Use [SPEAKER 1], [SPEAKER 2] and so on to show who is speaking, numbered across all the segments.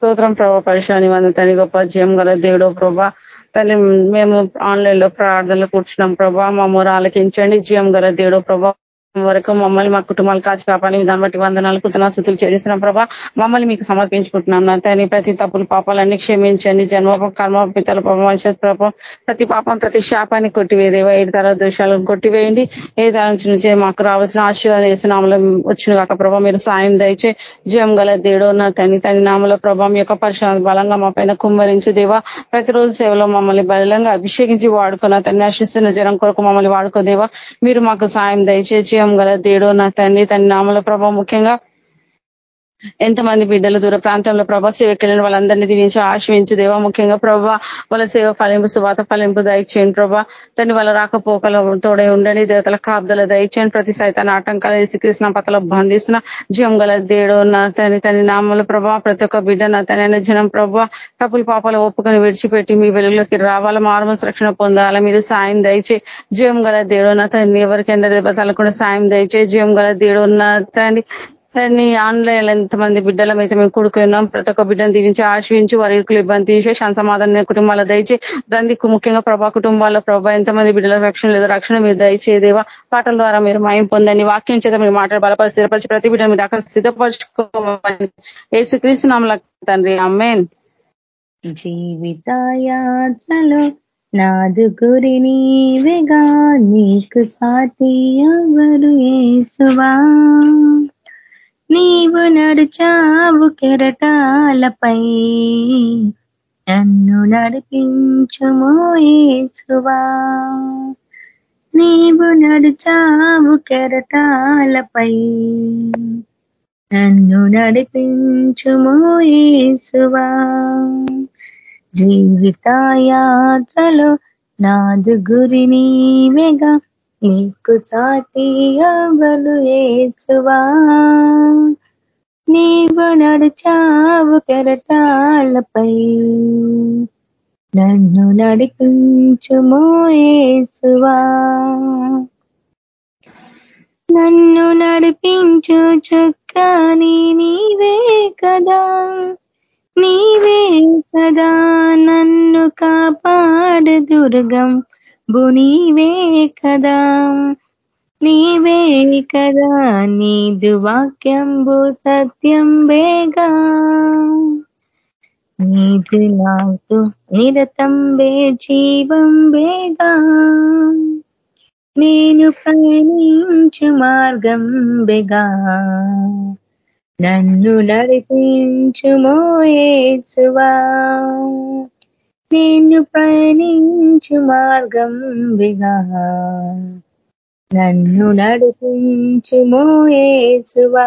[SPEAKER 1] స్తోత్రం ప్రభా పరిశాని వంద తని గొప్ప జయం గల దేవుడు ప్రభా. తల్లి మేము ఆన్లైన్లో ప్రార్థనలు కూర్చున్నాం ప్రభా. మా మూర ఆలకించండి. జీవం గల దేవుడు ప్రభా. వరకు మమ్మల్ని మా కుటుంబాలు కాచి కాపాడి దాన్ని బట్టి వందనాలు కుతనాస్థుతులు చేస్తున్నాం ప్రభా మమ్మల్ని మీకు సమర్పించుకుంటున్నాం. నా తని ప్రతి తప్పులు పాపాలన్నీ క్షమించండి. జన్మ కర్మ పితల ప్రభావం ప్రతి పాపం ప్రతి శాపాన్ని కొట్టివేదేవా ఏడు తర దోషాలను కొట్టివేయండి. ఏ తర నుంచి మాకు రావాల్సిన ఆశీర్వాదం వేసినామలో వచ్చిన కాక ప్రభా మీరు సాయం దయచే జయం గల దేడో నా తని తని నామల ప్రభావం యొక్క పరిశ్రమ బలంగా మా పైన కుమ్మరించు దేవా. ప్రతిరోజు సేవలో మమ్మల్ని బలంగా అభిషేకించి వాడుకున్న తన్ని ఆశిస్తున్న జనం కొరకు మమ్మల్ని వాడుకోదేవా మీరు మాకు సాయం దయచేసి అతిశయం గల దేడో నా తండ్రి తన నామల ప్రభావ ముఖ్యంగా ఎంతమంది బిడ్డలు దూర ప్రాంతంలో ప్రభా సేవకెళ్ళిన వాళ్ళందరినీ దీనించి ఆశ్రయించు దేవా. ముఖ్యంగా ప్రభా వాళ్ళ సేవ ఫలింపు సువాత ఫలింపు దయచేయండి ప్రభా. తను వాళ్ళ రాకపోకల తోడే ఉండండి. దేవతల కాబ్దల దయచేయండి. ప్రతి సైతాన్ని ఆటంకాలు శ్రీకృష్ణ పతల బంధిస్తున్న జీవం గల దేడు నా తని తని నామల ప్రభా ప్రతి ఒక్క బిడ్డ నా తనైన జనం ప్రభా కపుల పాపాలు ఒప్పుకొని విడిచిపెట్టి మీ వెలుగులోకి రావాలా. మార్మల్స్ రక్షణ పొందాలా. మీరు సాయం దయచే జీవం గల దేడు నా తన్ని ఎవరికైనా దెబ్బ సాయం దయచే జీవం గల దేడు నా తని నీ ఆన్లైన్ ఎంతమంది బిడ్డలం అయితే మేము కూడుకున్నాం ప్రతి ఒక్క బిడ్డను దీవించి ఆశ్రయించి వారి ఇరుకులు ఇబ్బంది తీసే శాంత సమాధాన కుటుంబాల దయచి రందికు ముఖ్యంగా ప్రభా కుటుంబాల్లో ప్రభా ఎంతమంది బిడ్డల రక్షణ లేదా రక్షణ మీరు దయచేదేవా పాటల ద్వారా మీరు మాయం పొందండి వాక్యం చేత మీరు మాట్లాడి బలపరి స్థిరపరిచి ప్రతి బిడ్డ మీరు అక్కడ సిద్ధపరచుకోమని. ఏసుక్రీస్తు నామల తండ్రి అమ్మేన్
[SPEAKER 2] జీవితయాత్రలో నాదు గురి నీవేగా నీకు సాటి ఎవరు ఏసువా నీవు నడిచావు కెరటాలపై. నన్ను నడిపించుమో ఏసువా నీవు నడిచావు కెరటాలపై. నన్ను నడిపించుమో ఏసువా జీవితయాత్రలో నాదు గురి నీవేగా నీకు సాటి ఎవరు ఏచువా నీవు నడిచావు కెరటాలపై. నన్ను నడిపించుమో ఏసువా? నన్ను నడిపించు చుక్కని నీవే కదా. నీవే కదా నన్ను కాపాడు దుర్గం. ప్రభు నీవే కదా నీవే కదా నీదు వాక్యంబు సత్యం బేగా. నీది నాకు నిరతం జీవం బేగా. నేను ప్రయాణించు మార్గం బెగా. నన్ను నడిపించు మోయేసువా నేను ప్రయాణించు మార్గం విగా. నన్ను నడిపించు ఏసువా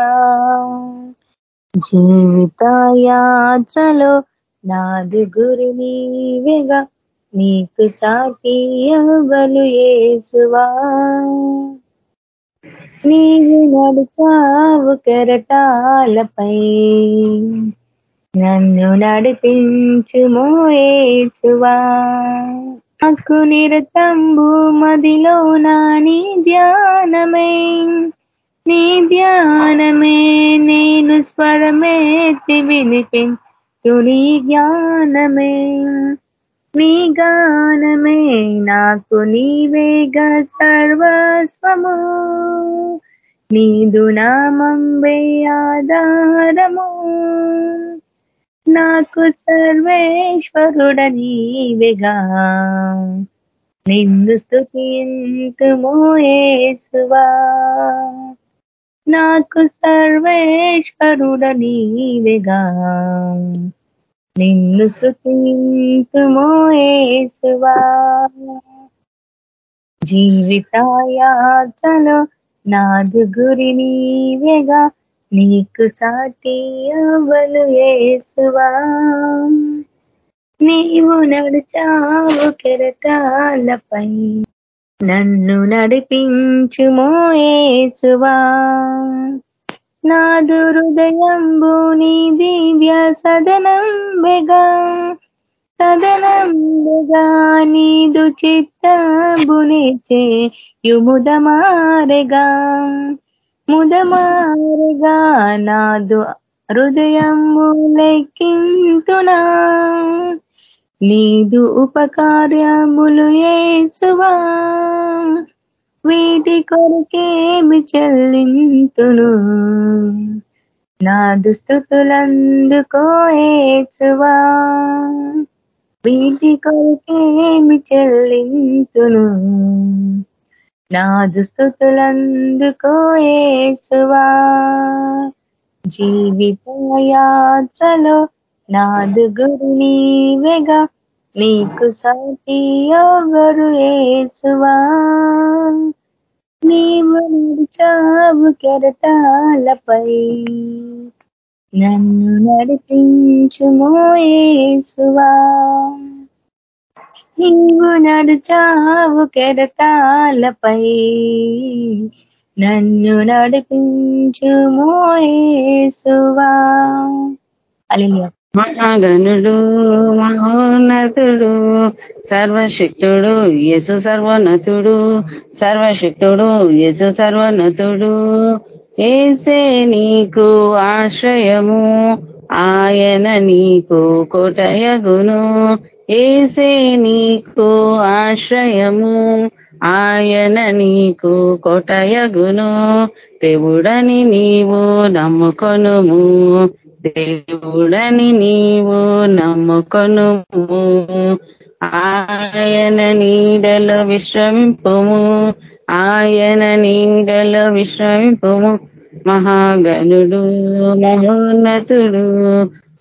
[SPEAKER 2] జీవిత యాత్రలో నాది గురి నీవేగా. నీకు చాటియవలు ఏసువా నీవు నడిచావు కెరటాలపై. నన్ను నడిపించు మోయేసువా. నాకు నిరతంబు మదిలో నాని ధ్యానమే. నీ ధ్యానమే నేను స్వరమేతి వినిపి తుని జ్ఞానమే. నీ గానమే నాకు నీవేగా సర్వస్వము. నీదు నామంబే ఆధారము. నాకు సర్వేశ్వరుడ నీవిగా. నిన్ను స్థుతింతుమోయేసువా నాకు సర్వేశ్వరుడ నీవిగా. నిన్ను స్థుతింతుమోయేసువా జీవితాయాత్రలో నాదు గురి నీవేగా. నీకు సాటి అవలు ఏసువా. నీవు నడుచావు కెరటాలపై నన్ను నడిపించుమో ఏసువా. నా దురుదయంబు నీ దివ్య సదనంబెగా. సదనంబెగా నీదు చిత్తబునిచే యుముదమారెగా ముదమారుగా నాదు హృదయము లెక్కింతునా నీదు ఉపకార్యములు ఏచువా? వీటి కొరకేమి చెల్లింతును? నా దుస్థుతులందుకో ఏచువా? వీటి కొరకేమి చెల్లింతును? నా దుస్థుతులందుకో ఏసువా జీవిత యాత్రలో నాదు గురు నీవెగా నీకు సాటి ఎవరు ఏసువా. నీవు నడిచావు కెరటాలపై నన్ను నడిపించుమో ఏసువా. నీవు నడిచావు కెరటాలపై. నన్ను నడిపించుమో ఏసువా అలిలియా
[SPEAKER 1] మహాగణుడు మహోన్నతుడు సర్వశక్తుడు యసు సర్వోన్నతుడు సర్వశక్తుడు యసు సర్వోన్నతుడు. ఏసే నీకు ఆశ్రయము ఆయన నీకు కోటయగును. ఏసే నీకు ఆశ్రయము ఆయన నీకు కొటయగును. దేవుడని నీవు నమ్ముకొనుము దేవుడని నీవు నమ్ముకొనుము. ఆయన నీడలో విశ్రమింపుము ఆయన నీడలో విశ్రమింపుము మహాగణుడు మహోన్నతుడు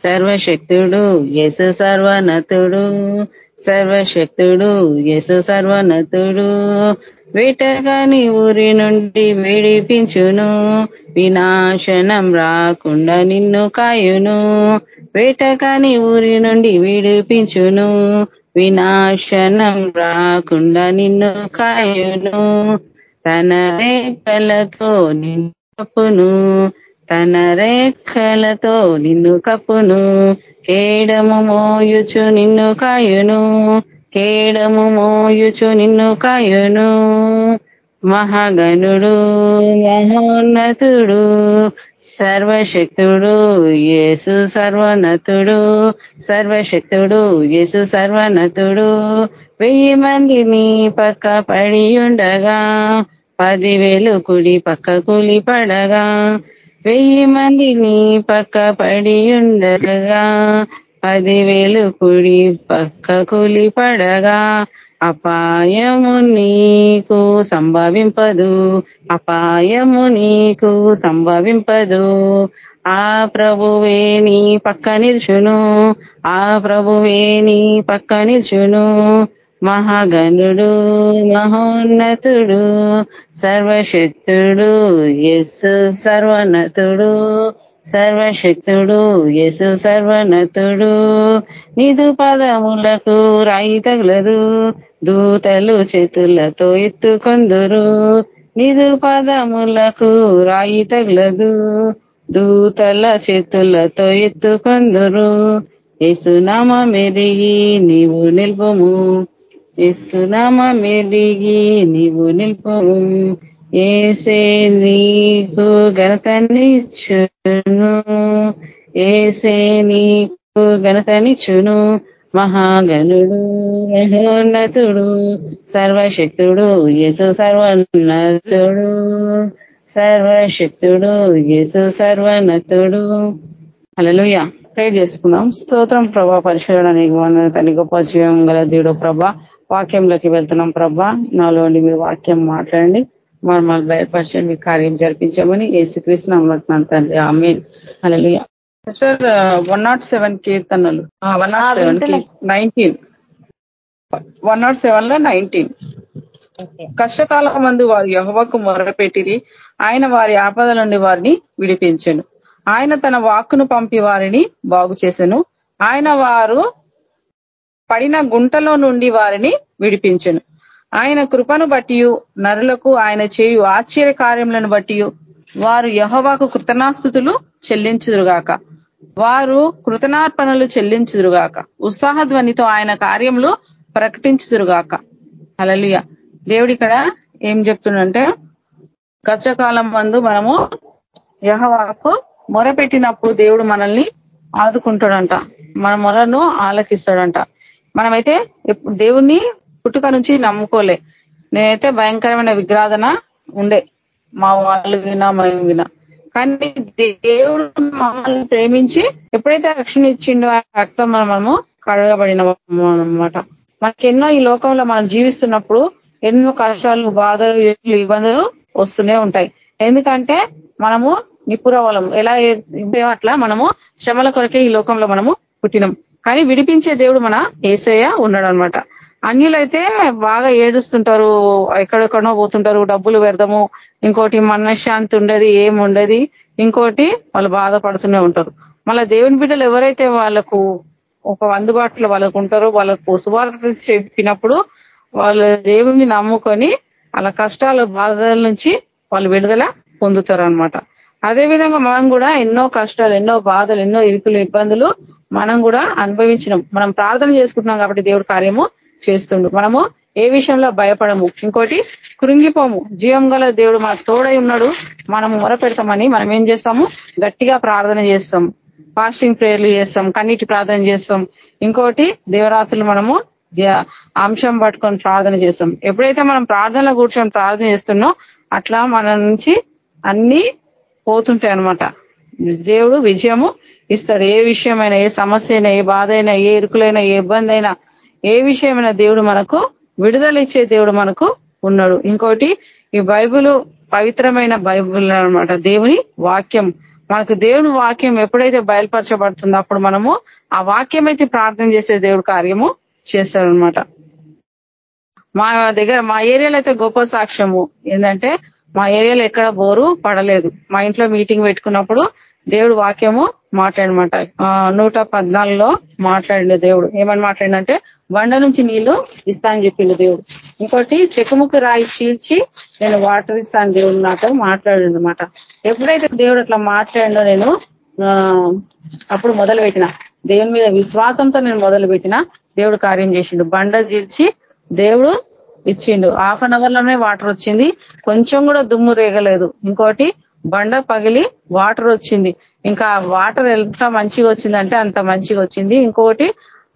[SPEAKER 1] సర్వశక్తుడు యేసు సర్వనతుడు సర్వశక్తుడు యేసు సర్వనతుడు. వేటగాని ఊరి నుండి విడిపించును వినాశనం రాకుండా నిన్ను కాయును. వేటగాని ఊరి నుండి విడిపించును వినాశనం రాకుండా నిన్ను కాయును. తన రేఖలతో నిన్ను తన రేఖలతో నిన్ను కప్పును. కేడము మోయుచు నిన్ను కాయును. కేడము మోయుచు నిన్ను కాయును. మహాగణుడు మహోన్నతుడు సర్వశక్తుడు యేసు సర్వనతుడు సర్వశక్తుడు యేసు సర్వనతుడు. వెయ్యి మందిని పక్క పడి ఉండగా పదివేలు కుడి పక్క కూలి పడగా వెయ్యి మంది నీ పక్క పడి ఉండగా పదివేలు కుడి పక్క కులి పడగా అపాయము నీకు సంభవింపదు అపాయము నీకు సంభవింపదు. ఆ ప్రభువే నీ పక్క నిల్చును ఆ ప్రభువే నీ పక్క నిల్చును. మహాగణుడు మహోన్నతుడు సర్వశక్తుడు యస్సు సర్వనతుడు సర్వశక్తుడు యసు సర్వనతుడు. నిధు పదములకు రాయి తగలదు దూతలు చేతులతో ఎత్తుకొందురు. నిధు పదములకు రాయి తగలదు దూతల చేతులతో ఎత్తుకొందురు. యేసునామ మెరిగి నీవు నిల్పము యేసునామ మెరిగి నీవు నిల్పము. ఏసే నీకు ఘనతనిచ్చును. ఏసే నీకు ఘనతనిచ్చును. మహాగణుడు మహోన్నతుడు సర్వశక్తుడు యేసు సర్వోన్నతుడు. సర్వశక్తుడు యేసు సర్వనతుడు అలలుయ ప్రే చేసుకుందాం. స్తోత్రం ప్రభా పరిశోధన తల్లి గొప్ప జీవం గల దేవుడు ప్రభా. వాక్యంలోకి వెళ్తున్నాం ప్రభా. నాలోని మీరు వాక్యం మాట్లాడండి. మమ్మల్ని బయలుపరచండి. మీ కార్యం జరిపించమని ఏసుక్రీస్తు నమ్మలుతున్నాను తండ్రి. ఆమె సిస్టర్ వన్ నాట్ సెవెన్ కీర్తనలు. One nought seven nineteen one nought సెవెన్లో నైన్టీన్. కష్టకాల మందు వారు యహోవకు మొరపెట్టిరి. ఆయన వారి ఆపద నుండి వారిని విడిపించను. ఆయన తన వాక్కును పంపి వారిని బాగు చేసెను ఆయన వారు పడిన గుంటలో నుండి వారిని విడిపించను. ఆయన కృపను బట్టి నరులకు ఆయన చేయు ఆశ్చర్య కార్యములను బట్టి వారు యహోవాకు కృతనాస్థుతులు చెల్లించుదురుగాక. వారు కృతనార్పణలు చెల్లించుదురుగాక. ఉత్సాహ ధ్వనితో ఆయన కార్యములు ప్రకటించుదురుగాక. అలలియ దేవుడి ఇక్కడ ఏం చెప్తుండంటే కష్టకాలం మందు మనము యహవాకు మొర పెట్టినప్పుడు దేవుడు మనల్ని ఆదుకుంటాడంట. మన మొరను ఆలకిస్తాడంట. మనమైతే దేవుణ్ణి పుట్టుక నుంచి నమ్ముకోలే. నేనైతే భయంకరమైన విగ్రాధన ఉండే. మా వాళ్ళు వినా మేము వినా కానీ దేవుడు మమ్మల్ని ప్రేమించి ఎప్పుడైతే రక్షణ ఇచ్చిండో రక్తం మనము కడగబడిన అనమాట మనకెన్నో ఈ లోకంలో మనం జీవిస్తున్నప్పుడు ఎన్నో కష్టాలు బాధలు ఇబ్బందులు వస్తూనే ఉంటాయి. ఎందుకంటే మనము నిపురవలం ఎలా అట్లా మనము శ్రమల కొరకే ఈ లోకంలో మనము పుట్టినాం. కానీ విడిపించే దేవుడు మన ఏసయ్య ఉన్నాడు అనమాట అన్యులైతే బాగా ఏడుస్తుంటారు ఎక్కడెక్కడో పోతుంటారు డబ్బులు పెడదాము ఇంకోటి మనశ్శాంతి ఉండదు ఏం ఉండదు ఇంకోటి వాళ్ళు బాధపడుతూనే ఉంటారు. మళ్ళీ దేవుని బిడ్డలు ఎవరైతే వాళ్ళకు ఒక అందుబాటులో వాళ్ళకు ఉంటారో వాళ్ళకు శుభార్త చెప్పినప్పుడు వాళ్ళు దేవుని నమ్ముకొని వాళ్ళ కష్టాల బాధల నుంచి వాళ్ళు విడుదల పొందుతారు అనమాట అదేవిధంగా మనం కూడా ఎన్నో కష్టాలు ఎన్నో బాధలు ఎన్నో ఇరుకులు ఇబ్బందులు మనం కూడా అనుభవించినాం. మనం ప్రార్థన చేసుకుంటున్నాం కాబట్టి దేవుడు కార్యము చేస్తుండు. మనము ఏ విషయంలో భయపడము. ఇంకోటి కృంగిపోము. జీవం గల దేవుడు మన తోడై ఉన్నాడు. మనము మొర పెడతామని మనం ఏం చేస్తాము? గట్టిగా ప్రార్థన చేస్తాం. ఫాస్టింగ్ ప్రేయర్లు చేస్తాం. కన్నీటి ప్రార్థన చేస్తాం. ఇంకోటి దేవరాత్రులు మనము అంశం పట్టుకొని ప్రార్థన చేస్తాం. ఎప్పుడైతే మనం ప్రార్థనలో కూర్చొని ప్రార్థన చేస్తున్నో అట్లా మన నుంచి అన్ని పోతుంటాయి అనమాట దేవుడు విజయము ఇస్తాడు. ఏ విషయమైనా ఏ సమస్య అయినా ఏ బాధ అయినా ఏ ఇరుకులైనా ఏ ఇబ్బంది అయినా ఏ విషయమైన దేవుడు మనకు విడుదల ఇచ్చే దేవుడు మనకు ఉన్నాడు. ఇంకోటి ఈ బైబుల్ పవిత్రమైన బైబుల్ అనమాట దేవుని వాక్యం. మనకు దేవుని వాక్యం ఎప్పుడైతే బయలుపరచబడుతుందో అప్పుడు మనము ఆ వాక్యం అయితే ప్రార్థన చేసే దేవుడు కార్యము చేస్తాడనమాట మా దగ్గర మా ఏరియాలో అయితే గొప్ప సాక్ష్యము ఏంటంటే మా ఏరియాలో ఎక్కడ బోరు పడలేదు. మా ఇంట్లో మీటింగ్ పెట్టుకున్నప్పుడు దేవుడు వాక్యము మాట్లాడమాట. నూట పద్నాలుగులో మాట్లాడిన దేవుడు. ఏమని మాట్లాడిందంటే బండ నుంచి నీళ్ళు ఇస్తా అని చెప్పిండు దేవుడు. ఇంకోటి చెక్కుముక్కు రాయి చీల్చి నేను వాటర్ ఇస్తాను దేవుడు నాతో మాట్లాడిందనమాట ఎప్పుడైతే దేవుడు అట్లా మాట్లాడిండో నేను అప్పుడు మొదలు పెట్టిన దేవుని మీద విశ్వాసంతో నేను మొదలు పెట్టిన దేవుడు కార్యం చేసిండు. బండ చీల్చి దేవుడు ఇచ్చిండు. హాఫ్ అన్ అవర్లోనే వాటర్ వచ్చింది. కొంచెం కూడా దుమ్ము రేగలేదు. ఇంకోటి బండ పగిలి వాటర్ వచ్చింది. ఇంకా వాటర్ ఎంత మంచిగా వచ్చిందంటే అంత మంచిగా వచ్చింది. ఇంకొకటి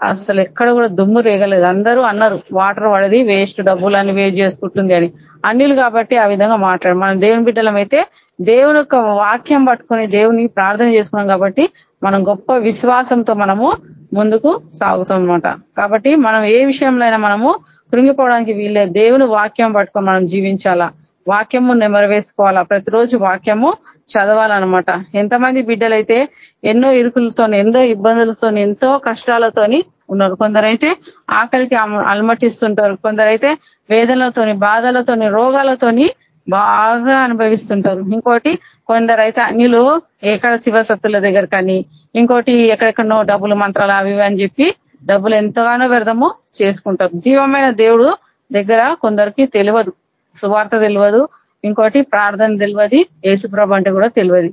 [SPEAKER 1] అసలు ఎక్కడ కూడా దుమ్ము రేగలేదు. అందరూ అన్నారు వాటర్ పడది వేస్ట్ డబ్బులు అని వేస్ట్ చేసుకుంటుంది అని. అన్నిలు కాబట్టి ఆ విధంగా మాట్లాడు మనం దేవుని బిడ్డలం అయితే దేవుని యొక్క వాక్యం పట్టుకొని దేవుని ప్రార్థన చేసుకున్నాం కాబట్టి మనం గొప్ప విశ్వాసంతో మనము ముందుకు సాగుతాం అనమాట కాబట్టి మనం ఏ విషయంలో మనము కృంగిపోవడానికి వీళ్ళే దేవుని వాక్యం పట్టుకొని మనం జీవించాలా? వాక్యము నెమరవేసుకోవాలా? ప్రతిరోజు వాక్యము చదవాలన్నమాట. ఎంతమంది బిడ్డలైతే ఎన్నో ఇరుకులతో ఎన్నో ఇబ్బందులతో ఎంతో కష్టాలతోని ఉన్నారు. కొందరైతే ఆకలికి అలమటిస్తుంటారు. కొందరైతే వేదనలతోని బాధలతోని రోగాలతోని బాగా అనుభవిస్తుంటారు. ఇంకోటి కొందరైతే అన్నిలు ఎక్కడ శివసత్తుల దగ్గర కానీ ఇంకోటి ఎక్కడెక్కడో డబ్బులు మంత్రాలు అవి అని చెప్పి డబ్బులు ఎంతగానో వ్యర్థము చేసుకుంటారు. జీవమైన దేవుడు దగ్గర కొందరికి తెలియదు. సువార్త తెలియదు ఇంకోటి ప్రార్థన తెలియదు ఏసుప్రభ అంటే కూడా తెలియదు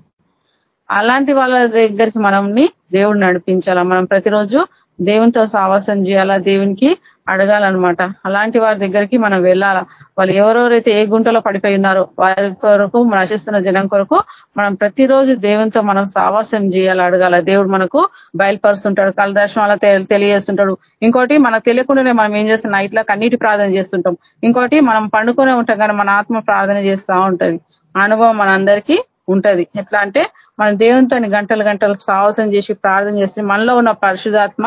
[SPEAKER 1] అలాంటి వాళ్ళ దగ్గరికి మనల్ని దేవుడు నడిపించాలా? మనం ప్రతిరోజు దేవునితో సావాసం చేయాలా? దేవునికి అడగాలన్నమాట. అలాంటి వారి దగ్గరికి మనం వెళ్ళాల? వాళ్ళు ఎవరెవరైతే ఏ గుంటలో పడిపోయి ఉన్నారో వారి కొరకు నశిస్తున్న జనం కొరకు మనం ప్రతిరోజు దేవునితో మనం సావాసం చేయాలి అడగాల? దేవుడు మనకు బయలుపరుస్తుంటాడు కళ్ళ దర్శనాల తెలియజేస్తుంటాడు. ఇంకోటి మనకు తెలియకుండానే మనం ఏం చేస్తున్నాం నైట్లో కన్నీటి ప్రార్థన చేస్తుంటాం. ఇంకోటి మనం పండుకునే ఉంటాం కానీ మన ఆత్మ ప్రార్థన చేస్తూ ఉంటది. అనుభవం మనందరికీ ఉంటది. ఎట్లా అంటే మన దేవునితో గంటలు గంటలు సాహసం చేసి ప్రార్థన చేసి మనలో ఉన్న పరిశుధాత్మ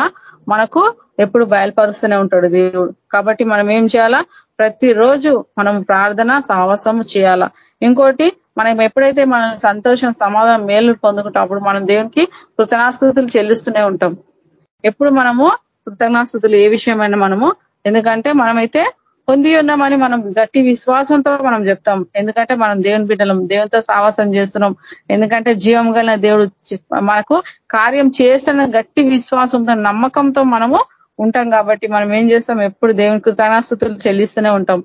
[SPEAKER 1] మనకు ఎప్పుడు బయలుపరుస్తూనే ఉంటాడు దేవుడు. కాబట్టి మనం ఏం చేయాలా? ప్రతిరోజు మనం ప్రార్థన సాహసం చేయాలా? ఇంకోటి మనం ఎప్పుడైతే మన సంతోషం సమాధానం మేలు పొందుకుంటాం అప్పుడు మనం దేవునికి కృతజ్ఞాస్థుతులు చెల్లిస్తూనే ఉంటాం. ఎప్పుడు మనము కృతజ్ఞాస్థుతులు ఏ విషయమైనా మనము ఎందుకంటే మనమైతే పొంది ఉన్నామని మనం గట్టి విశ్వాసంతో మనం చెప్తాం. ఎందుకంటే మనం దేవుని బిడ్డలం దేవునితో సావాసం చేస్తున్నాం. ఎందుకంటే జీవం దేవుడు మనకు కార్యం చేస్తున్న గట్టి విశ్వాసంతో నమ్మకంతో మనము ఉంటాం కాబట్టి మనం ఏం చేస్తాం? ఎప్పుడు దేవుని కృతజ్ఞాస్తుతులు చెల్లిస్తూనే ఉంటాం.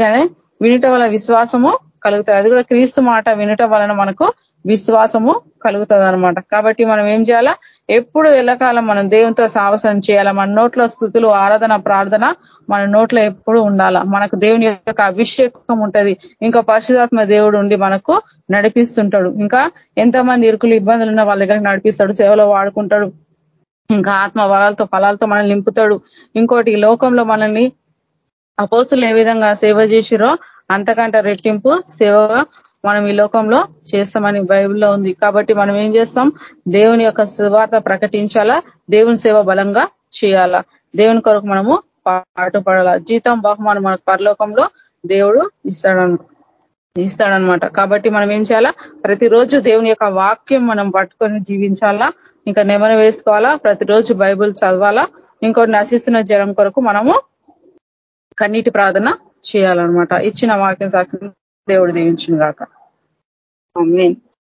[SPEAKER 1] కానీ వినుట వల్ల విశ్వాసము కలుగుతాయి అది కూడా క్రీస్తు మాట వినుట వలన మనకు విశ్వాసము కలుగుతుంది అనమాట కాబట్టి మనం ఏం చేయాలా? ఎప్పుడు ఎల్లకాలం మనం దేవునితో సాహసం చేయాలా? మన నోట్లో స్థుతులు ఆరాధన ప్రార్థన మన నోట్లో ఎప్పుడు ఉండాలా? మనకు దేవుని యొక్క అభిషేకం ఉంటది. ఇంకా పరిశుధాత్మ దేవుడు ఉండి మనకు నడిపిస్తుంటాడు. ఇంకా ఎంతమంది ఇరుకులు ఇబ్బందులు ఉన్న వాళ్ళ దగ్గర నడిపిస్తాడు సేవలో వాడుకుంటాడు. ఇంకా ఆత్మ వరాలతో ఫలాలతో మనల్ని నింపుతాడు. ఇంకోటి లోకంలో మనల్ని అపోసులు ఏ విధంగా సేవ చేసిరో అంతకంటే రెట్టింపు సేవ మనం ఈ లోకంలో చేస్తామని బైబిల్లో ఉంది. కాబట్టి మనం ఏం చేస్తాం? దేవుని యొక్క సువార్త ప్రకటించాలా? దేవుని సేవ బలంగా చేయాలా? దేవుని కొరకు మనము పాటుపడాలా? జీతం బహుమానం మన పరలోకంలో దేవుడు ఇస్తాడు ఇస్తాడనమాట. కాబట్టి మనం ఏం చేయాలా? ప్రతిరోజు దేవుని యొక్క వాక్యం మనం పట్టుకొని జీవించాలా? ఇంకా నెమన వేసుకోవాలా? ప్రతిరోజు బైబుల్ చదవాలా? ఇంకోటి నశిస్తున్న జనం కొరకు మనము కన్నీటి ప్రార్థన చేయాలన్నమాట. ఇచ్చిన వాక్యం సాక్ష్యం దేవుడు దీవించిన గాక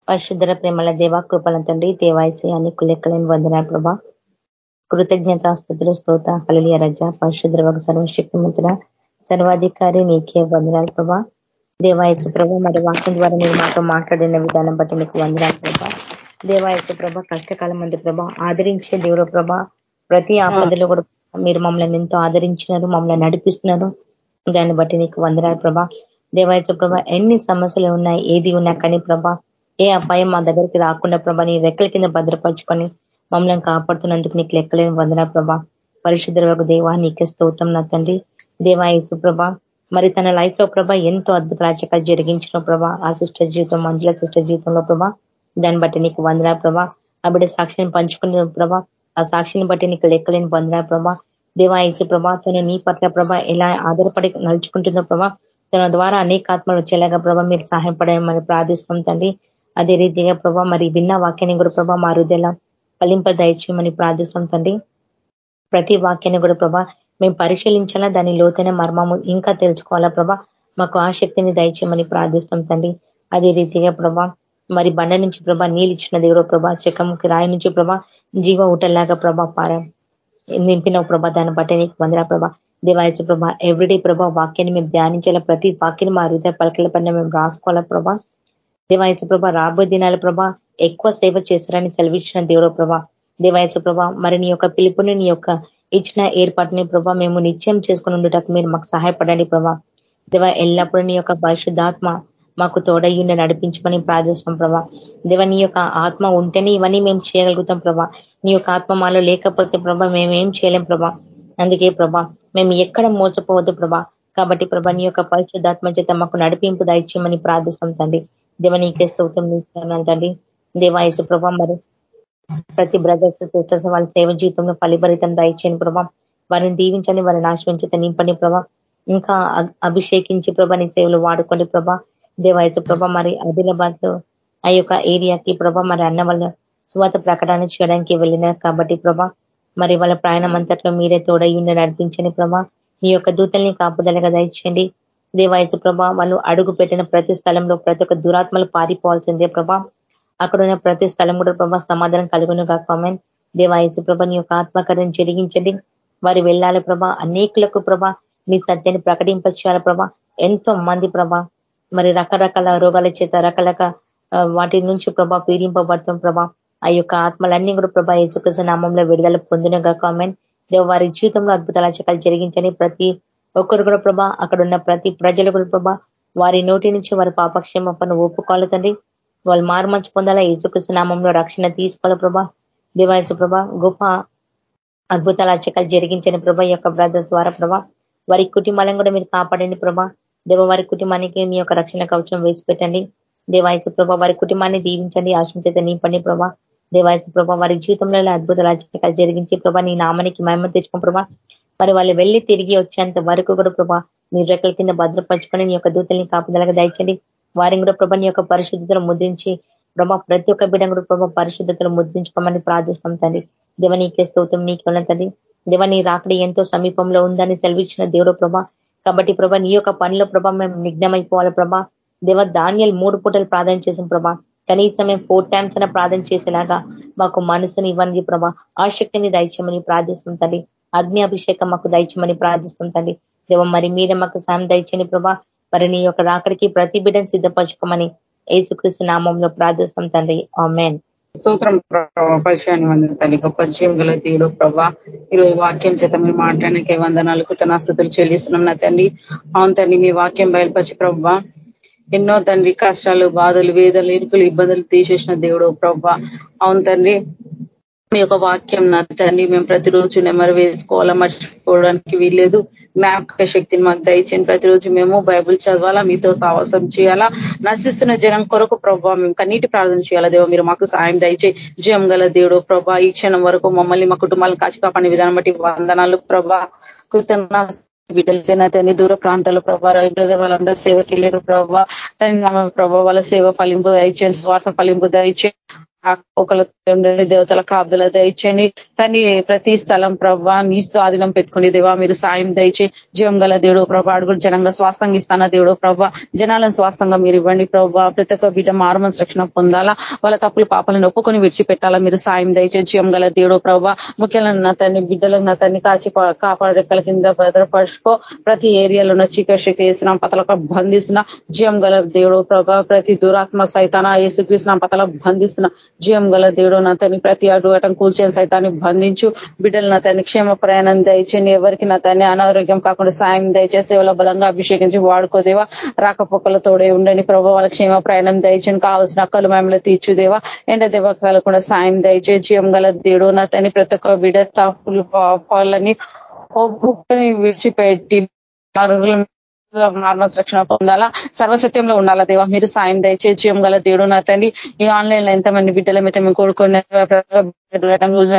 [SPEAKER 2] పరిశుద్ధ ప్రేమల దేవా కృపల తండ్రి దేవాయశయాన్ని కులెక్కలేని వందన ప్రభా. కృతజ్ఞత స్థుతులు స్తోత కలియ రజ పరిశుద్ర ఒక సర్వశక్తిమంతుల సర్వాధికారి నీకే వందనాలు ప్రభా. దేవాయచు ప్రభ మరి వాక్యం ద్వారా మీరు మాతో మాట్లాడిన విధానం బట్టి నీకు వందనాలు ప్రభా. దేవాయచు ప్రభ కష్టకాలం మంది ప్రభ ఆదరించే దేవుడు ప్రభ ప్రతి ఆపదలో కూడా మీరు మమ్మల్ని ఎంతో ఆదరించినారు మమ్మల్ని నడిపిస్తున్నారు. దాన్ని బట్టి నీకు వందనాలు ప్రభా. దేవాయచ ప్రభ ఎన్ని సమస్యలు ఉన్నాయి ఏది ఉన్నా కానీ ప్రభ ఏ అపాయం మా దగ్గరికి రాకుండా ప్రభ నీ రెక్కల కింద భద్రపరుచుకొని మమ్మల్ని కాపాడుతున్నందుకు నీకు లెక్కలేని వందన ప్రభ. పరిశుద్ధ దేవా నీకే స్తోత్రం నా తండ్రి. దేవాయసు ప్రభ మరి తన లైఫ్లో ప్రభా ఎంతో అద్భుత రాజకాలు జరిగించిన ప్రభా ఆ సిస్టర్ జీవితం మంజుల సిస్టర్ జీవితంలో ప్రభా దాన్ని బట్టి నీకు వందన ప్రభా. ఆ బిడ్డ సాక్షిని పంచుకున్న ప్రభా ఆ సాక్షిని బట్టి నీకు లెక్కలేని వందన ప్రభా. దేవాయసు ప్రభా తను నీ పట్ల ప్రభా ఎలా ఆధారపడి నడుచుకుంటుందో ప్రభా తన ద్వారా అనేక ఆత్మలు వచ్చేలాగా ప్రభా మీరు సహాయపడమని ప్రార్థిస్తున్నాం తండ్రి. అదే రీతిగా ప్రభా మరి విన్న వాక్యాన్ని కూడా ప్రభా మా హృదయలా ఫలింప దయచేయమని ప్రార్థిస్తున్నాం తండ్రి. ప్రతి వాక్యాన్ని కూడా ప్రభా మేము పరిశీలించాలా? దాని లోతైన మర్మము ఇంకా తెలుసుకోవాలా? ప్రభా మాకు ఆసక్తిని దయచేయమని ప్రార్థిస్తాం తండ్రి. అదే రీతిగా ప్రభా మరి బండ నుంచి ప్రభా నీళ్ళు ఇచ్చిన దేవుడు ప్రభా శకంకి రాయి నుంచి ప్రభా జీవ ఊటల్లాగా ప్రభా పార నింపిన ప్రభా దాన్ని బట్టి నీకు వందరా ప్రభా. దేవాయచ ప్రభా ఎవ్రీడే ప్రభా వాక్యాన్ని మేము ధ్యానించాలా? ప్రతి వాక్యని మా హృదయ పలకల పైన మేము రాసుకోవాలా ప్రభా? దేవాయచ ప్రభా రాబోయే దినాల ప్రభా ఎక్కువ సేవ చేస్తారని సెలవిచ్చిన దేవుడో ప్రభా. దేవాయచ ప్రభా మరి నీ యొక్క పిలుపుని నీ యొక్క ఇచ్చిన ఏర్పాటుని ప్రభా మేము నిత్యం చేసుకుని ఉండటకు మీరు మాకు సహాయపడండి ప్రభా. దేవ ఎల్లప్పుడూ నీ యొక్క పరిశుద్ధాత్మ మాకు తోడయ్యుండి నడిపించమని ప్రార్థిస్తాం ప్రభా. దేవ నీ యొక్క ఆత్మ ఉంటేనే ఇవన్నీ మేము చేయగలుగుతాం ప్రభా. నీ యొక్క ఆత్మ మాలో లేకపోతే ప్రభా మేమేం చేయలేం ప్రభా. అందుకే ప్రభా మేము ఎక్కడ మోసపోవద్దు ప్రభా. కాబట్టి ప్రభా నీ యొక్క పరిశుద్ధాత్మ చేత మాకు నడిపింపు దయచేయమని ప్రార్థిస్తాం తండ్రి. దేవ నీకే స్తోత్రం తండ్రి. దేవాయసు ప్రభా మరి ప్రతి బ్రదర్స్ సిస్టర్స్ వాళ్ళ సేవ జీవితంలో ఫలిభరితం దయచేయని ప్రభా. వారిని దీవించండి వారిని ఆశ్రయించి నింపండి ప్రభా. ఇంకా అభిషేకించి ప్రభా నీ సేవలు వాడుకోండి ప్రభా. దేవాయసు ప్రభా మరి ఆదిలాబాద్ ఆ యొక్క ఏరియాకి ప్రభా మరి అన్న వాళ్ళ స్వాత ప్రకటన చేయడానికి వెళ్ళినారు కాబట్టి ప్రభా. మరి వాళ్ళ ప్రయాణం అంతట్లో మీరే తోడయ్యుండి నడిపించండి ప్రభా. మీ యొక్క దూతల్ని కాపుదలగా దయచేయండి. దేవాయచు ప్రభా వాళ్ళు అడుగు పెట్టిన ప్రతి స్థలంలో ప్రతి ఒక్క దురాత్మలు పారిపోవాల్సిందే ప్రభా. అక్కడ ఉన్న ప్రతి స్థలం కూడా ప్రభా సమాధానం కలుగును కాకమేన్ దేవాయచు ప్రభా నీ యొక్క ఆత్మకార్యం జరిగించండి వారి వెళ్ళాలి ప్రభా అనేకులకు ప్రభా నీ సత్యాన్ని ప్రకటింపచేయాలి ప్రభా. ఎంతో మంది ప్రభా మరి రకరకాల రోగాల చేత రకరకాల వాటి నుంచి ప్రభా పీడింపబడతాం ప్రభా. ఆ యొక్క ఆత్మలన్నీ కూడా ప్రభా యేసుకృష్ణ నామంలో విడుదల పొందినగా కామెంట్ దేవ వారి జీవితంలో అద్భుతాల చకాలు జరిగించని ప్రతి ఒక్కరు కూడా ప్రభా అక్కడ ఉన్న ప్రతి ప్రజలు కూడా ప్రభా వారి నోటి నుంచి వారి పాపక్షేమ పన్ను ఒప్పుకోవాలి తండ్రి. వాళ్ళు మారుమంచి పొందాలా? యేసుకృష్ణ నామంలో రక్షణ తీసుకోవాలి ప్రభా? దేవాయసు ప్రభా గొప్ప అద్భుతాల అర్చకాలు జరిగించని ప్రభా యొక్క బ్రదర్స్ ద్వారా ప్రభా. వారి కుటుంబాలను కూడా మీరు కాపాడండి ప్రభా. దేవ వారి కుటుంబానికి మీ యొక్క రక్షణ కవచం వేసి పెట్టండి. దేవాయసు ప్రభా వారి కుటుంబాన్ని దీవించండి ఆశించేత నింపండి ప్రభా. దేవాయసు ప్రభా వారి జీవితంలో అద్భుత రాజకీయాలు జరిగించి ప్రభా నీ నామానికి మహిమ తెచ్చుకో ప్రభా. మరి వాళ్ళు వెళ్ళి తిరిగి వచ్చేంత వరకు కూడా ప్రభా నీ రెక్కల కింద భద్రపరచుకొని నీ యొక్క దూతల్ని కాపుదలగా దయచండి. వారిని కూడా ప్రభా నీ యొక్క పరిశుద్ధతను ముద్రించి ప్రభా ప్రతి ఒక్క బిడ్డ కూడా ప్రభా పరిశుద్ధతను ముద్రించుకోమని ప్రార్థిస్తాం తండ్రి. దేవ నీకే స్తోత్రం నీకు ఉన్నదండి దేవ నీ రాకడి ఎంతో సమీపంలో ఉందని సెలవిచ్చిన దేవుడు ప్రభా. కాబట్టి ప్రభా నీ యొక్క పనిలో ప్రభా మేము నిఘ్నమైపోవాలి ప్రభా. దేవ ధాన్యాలు మూడు పూటలు ప్రార్థన చేసిన ప్రభా. కనీసం మేము ఫోర్ టైమ్స్ అయినా ప్రార్థన చేసేలాగా మాకు మనసుని ఇవ్వండి ప్రభా. ఆసక్తిని దయచేయమని ప్రార్థిస్తుంది తండ్రి. అగ్ని అభిషేకం మాకు దయచేయమని ప్రార్థిస్తుంది తండ్రి. దేవ మరి మీద మాకు సాయం దయచని ప్రభా. మరి నీ యొక్క రాకడికి ప్రతి బిడ్డను సిద్ధపరచుకోమని ఏసుకృష్ణ నామంలో ప్రార్థిస్తాం తండ్రి. ఆమెన్.
[SPEAKER 1] స్తోత్రం పరిచయాన్ని వందన గొప్ప జీవం గల దేవుడు ప్రభా ఈరోజు వాక్యం చేత మీరు మాట్లాడడానికి వందనాలకు తన స్థుతులు చెల్లిస్తున్నాం నా తండ్రి. అవును తండ్రి మీ వాక్యం బయలుపరిచి ప్రభా ఎన్నో తండ్రి కష్టాలు బాధలు వేదలు ఇరుకులు ఇబ్బందులు తీసేసిన దేవుడు ప్రభా. అవును తండ్రి మీ యొక్క వాక్యం నా తండ్రి మేము ప్రతిరోజు నెమరు వేసుకోవాలా మర్చిపోవడానికి వీల్లేదు. జ్ఞాపక శక్తిని మాకు దయచేయండి. ప్రతిరోజు మేము బైబుల్ చదవాలా మీతో సావాసం చేయాలా. నశిస్తున్న జనం కొరకు ప్రభావ మేము కన్నీటి ప్రార్థన చేయాలా. దేవ మీరు మాకు సాయం దయచే జయం గల దేవుడు ప్రభా ఈ క్షణం వరకు మమ్మల్ని మా కుటుంబాలను కాచి కాపాడే విధానం బట్టి వందనాలు ప్రభా. కృతజ్ఞ బిడ్డలైనా తండ్రి దూర ప్రాంతాల్లో ప్రభా బ్రదర్ వాళ్ళందరూ సేవకి వెళ్ళారు ప్రభా. తన ప్రభావ వాళ్ళ సేవ ఫలింపు దయచేయండి స్వార్థ ఫలింపు దయచేయండి. ఒకళ్ళ దేవతల కాపుదల దయచండి తని ప్రతి స్థలం ప్రభా నీ స్వాధీనం పెట్టుకుని దేవా. మీరు సాయం దయచే జీవం గల దేవుడు ప్రభా అడుగుడు జనంగా స్వాస్థంగా ఇస్తాన దేవుడు ప్రభా. జనాలను స్వాస్థంగా మీరు ఇవ్వండి ప్రభా. ప్రతి ఒక్క బిడ్డ మారుమని రక్షణ పొందాలా. వాళ్ళ తప్పులు పాపాలను ఒప్పుకొని విడిచిపెట్టాలా. మీరు సాయం దయచే జీవం గల దేవుడు ప్రభా ముఖ్యంగా నా తన్ని బిడ్డలకు నా తన్ని కాచి కాపాడెక్కల కింద భద్రపరుచుకో. ప్రతి ఏరియాలో ఉన్న చీకటి శక్తి వేసిన పతలకు బంధిస్తున్న జీవం గల దేవుడు ప్రభా. ప్రతి దురాత్మ సైతాన ఏసుకృష్ణ పతల బంధిస్తున్న జీవం గల దేవుడు నా తని ప్రతి అడుగటం కూల్చని సైతాన్ని బంధించు. బిడ్డలు నా తన క్షేమ ప్రయాణం దయచేయండి. ఎవరికి నా తని అనారోగ్యం కాకుండా సాయం దయచేసి సేవల బలంగా అభిషేకించి వాడుకోదేవా రాకపోకలతోడే ఉండండి ప్రభు. వాళ్ళ క్షేమ ప్రయాణం దయచేయండి. కావాల్సిన అక్కలు మేమలో తీర్చుదేవా ఎండ దేవ కలకుండా సాయం దయచే జీవం గల దేవుడు నా తని ప్రతి ఒక్క బిడ్డ తప్పులు పాలని ఒప్పుకొని విడిచిపెట్టి నార్మల్స్ రక్షణ పొందాలా? సర్వసత్యంలో ఉండాలా దేవా? మీరు సాయం దయచేయం గల దేవుడు నా తండ్రి. ఈ ఆన్లైన్లో ఎంతమంది బిడ్డల మీద మేము కోరుకునే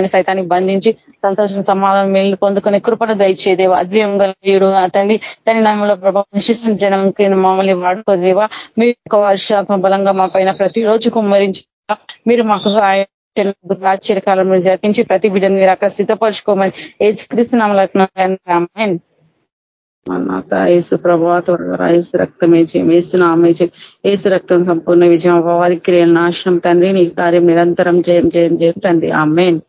[SPEAKER 1] సైతానికి బంధించి సంతోషం సమాధానం మేలు పొందుకునే కృపణ దయచేదేవా అద్వయం గల దేవుడు నా తండ్రి. తన నామంలో ప్రభావం నిశిస్తున్న జనంకి మమ్మల్ని వాడుకోదేవా మీ యొక్క వర్షాత్మ బలంగా మా పైన ప్రతిరోజు కుమ్మరించి. మీరు మాకు సహాయం ఆశ్చర్యకాలంలో జరిపించి ప్రతి బిడ్డను మీరు అక్కడ సిద్ధపరచుకోమని ఏసు క్రీస్తు నామలకి నాత ఏసు ప్రభావ త్వరగా ఏసు రక్తం వేచేయం ఏసు నామేచే ఏసు రక్తం సంపూర్ణ విజయం అపవాది క్రియలు నాశనం. తండ్రి నీ కార్యం నిరంతరం జయం జయం జయం తండ్రి. ఆమెన్.